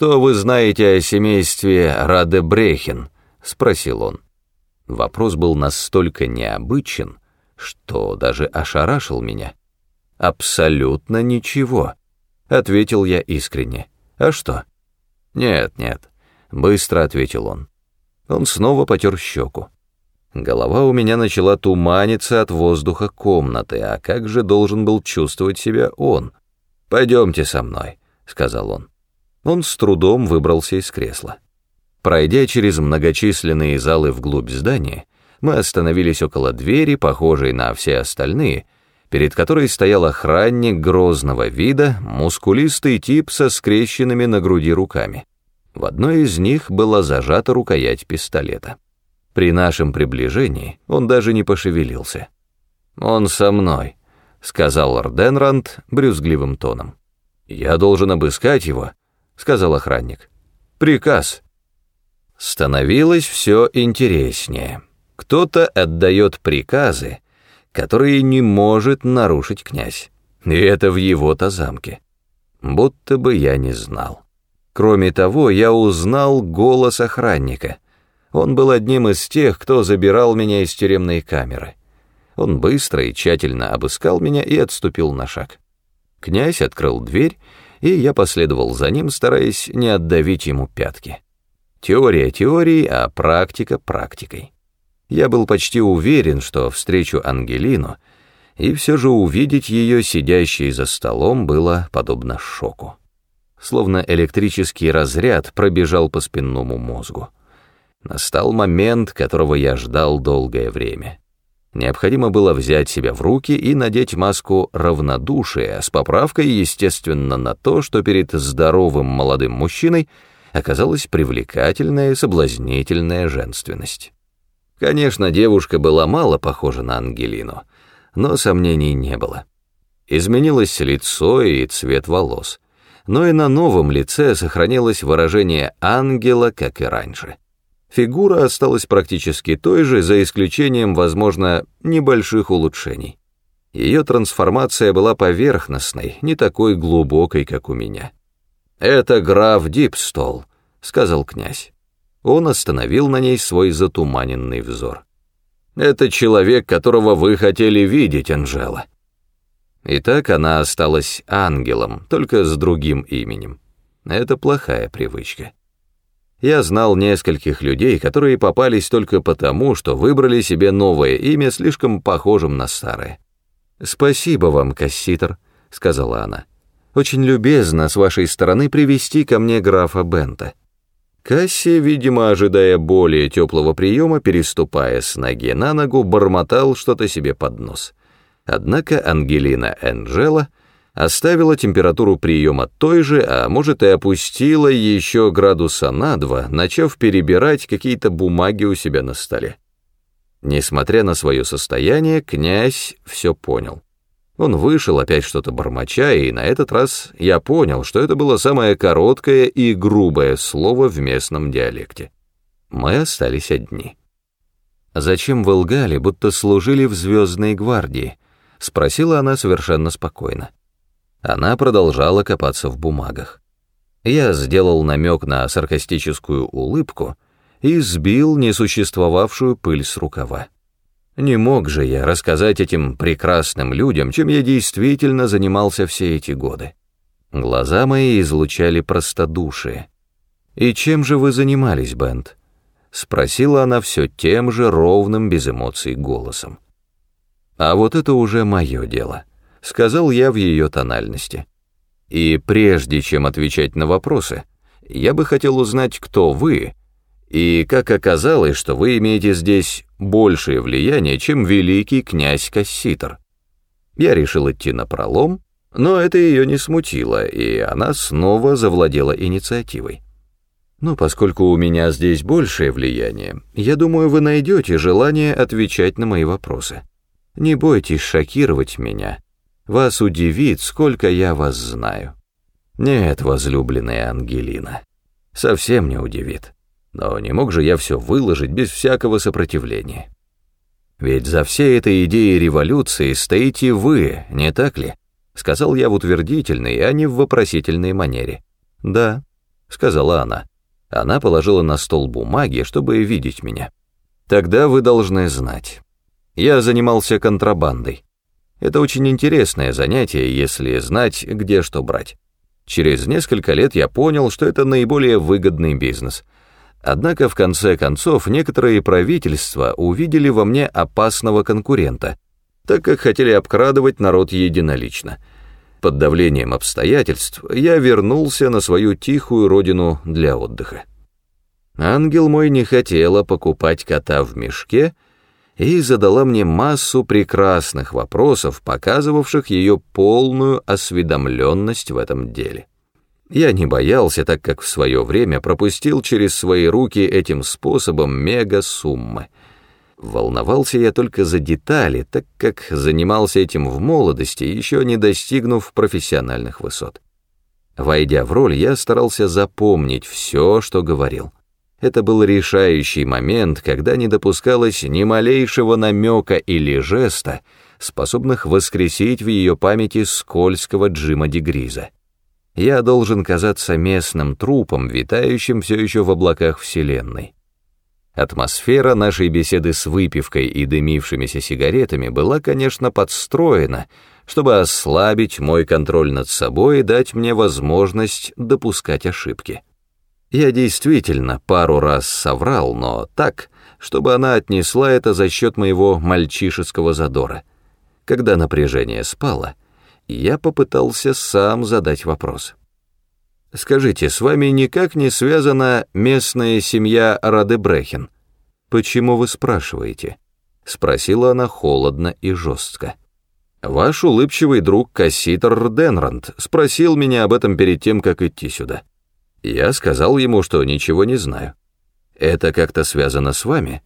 «Что вы знаете о семействе Радебрехен?» — спросил он. Вопрос был настолько необычен, что даже ошарашил меня. «Абсолютно ничего», — ответил я искренне. «А что?» «Нет, нет», — быстро ответил он. Он снова потер щеку. Голова у меня начала туманиться от воздуха комнаты, а как же должен был чувствовать себя он? «Пойдемте со мной», — сказал он. Он с трудом выбрался из кресла. Пройдя через многочисленные залы вглубь здания, мы остановились около двери, похожей на все остальные, перед которой стоял охранник грозного вида, мускулистый тип со скрещенными на груди руками. В одной из них была зажата рукоять пистолета. При нашем приближении он даже не пошевелился. «Он со мной», — сказал Орденранд брюзгливым тоном. «Я должен обыскать его», — сказал охранник. «Приказ». Становилось все интереснее. Кто-то отдает приказы, которые не может нарушить князь. И это в его-то замке. Будто бы я не знал. Кроме того, я узнал голос охранника. Он был одним из тех, кто забирал меня из тюремной камеры. Он быстро и тщательно обыскал меня и отступил на шаг. Князь открыл дверь, и я последовал за ним, стараясь не отдавить ему пятки. Теория теорией, а практика практикой. Я был почти уверен, что встречу Ангелину, и все же увидеть ее, сидящей за столом, было подобно шоку. Словно электрический разряд пробежал по спинному мозгу. Настал момент, которого я ждал долгое время. Необходимо было взять себя в руки и надеть маску равнодушия с поправкой, естественно, на то, что перед здоровым молодым мужчиной оказалась привлекательная и соблазнительная женственность. Конечно, девушка была мало похожа на Ангелину, но сомнений не было. Изменилось лицо и цвет волос, но и на новом лице сохранилось выражение ангела, как и раньше. Фигура осталась практически той же, за исключением, возможно, небольших улучшений. Ее трансформация была поверхностной, не такой глубокой, как у меня. «Это граф Дипстол», — сказал князь. Он остановил на ней свой затуманенный взор. «Это человек, которого вы хотели видеть, Анжела». Итак, она осталась ангелом, только с другим именем. Это плохая привычка. Я знал нескольких людей, которые попались только потому, что выбрали себе новое имя, слишком похожим на старое. «Спасибо вам, Касситер», — сказала она. «Очень любезно с вашей стороны привести ко мне графа Бента». Касси, видимо, ожидая более теплого приема, переступая с ноги на ногу, бормотал что-то себе под нос. Однако Ангелина Энджела — оставила температуру приема той же, а может и опустила еще градуса на два, начав перебирать какие-то бумаги у себя на столе. Несмотря на свое состояние, князь все понял. Он вышел опять что-то бормоча, и на этот раз я понял, что это было самое короткое и грубое слово в местном диалекте. Мы остались одни. «Зачем вы лгали, будто служили в Звездной гвардии?» — спросила она совершенно спокойно. Она продолжала копаться в бумагах. Я сделал намек на саркастическую улыбку и сбил несуществовавшую пыль с рукава. Не мог же я рассказать этим прекрасным людям, чем я действительно занимался все эти годы. Глаза мои излучали простодушие. «И чем же вы занимались, Бент?» — спросила она все тем же ровным, без эмоций голосом. «А вот это уже мое дело» сказал я в ее тональности. И прежде чем отвечать на вопросы, я бы хотел узнать, кто вы, и как оказалось, что вы имеете здесь большее влияние, чем великий князь Касситер. Я решил идти на пролом, но это ее не смутило, и она снова завладела инициативой. Но поскольку у меня здесь большее влияние, я думаю, вы найдете желание отвечать на мои вопросы. Не бойтесь шокировать меня, вас удивит, сколько я вас знаю. Нет, возлюбленная Ангелина, совсем не удивит. Но не мог же я все выложить без всякого сопротивления. Ведь за всей этой идеей революции стоите вы, не так ли? Сказал я в утвердительной, а не в вопросительной манере. Да, сказала она. Она положила на стол бумаги, чтобы видеть меня. Тогда вы должны знать. Я занимался контрабандой. Это очень интересное занятие, если знать, где что брать. Через несколько лет я понял, что это наиболее выгодный бизнес. Однако в конце концов некоторые правительства увидели во мне опасного конкурента, так как хотели обкрадывать народ единолично. Под давлением обстоятельств я вернулся на свою тихую родину для отдыха. Ангел мой не хотела покупать кота в мешке и задала мне массу прекрасных вопросов, показывавших ее полную осведомленность в этом деле. Я не боялся, так как в свое время пропустил через свои руки этим способом мега-суммы. Волновался я только за детали, так как занимался этим в молодости, еще не достигнув профессиональных высот. Войдя в роль, я старался запомнить все, что говорил. Это был решающий момент, когда не допускалось ни малейшего намека или жеста, способных воскресить в ее памяти скользкого Джима Дегриза. Я должен казаться местным трупом, витающим все еще в облаках Вселенной. Атмосфера нашей беседы с выпивкой и дымившимися сигаретами была, конечно, подстроена, чтобы ослабить мой контроль над собой и дать мне возможность допускать ошибки. Я действительно пару раз соврал, но так, чтобы она отнесла это за счет моего мальчишеского задора. Когда напряжение спало, я попытался сам задать вопрос. «Скажите, с вами никак не связана местная семья Радебрехен? Почему вы спрашиваете?» — спросила она холодно и жестко. «Ваш улыбчивый друг Касситер Денранд спросил меня об этом перед тем, как идти сюда. Я сказал ему, что ничего не знаю. Это как-то связано с вами?»